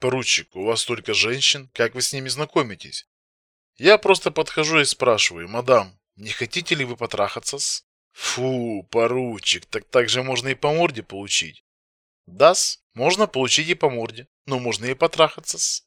Поручик, у вас только женщин, как вы с ними знакомитесь? Я просто подхожу и спрашиваю, мадам, не хотите ли вы потрахаться-с? Фу, поручик, так так же можно и по морде получить. Дас, можно получить и по морде, но можно и потрахаться-с.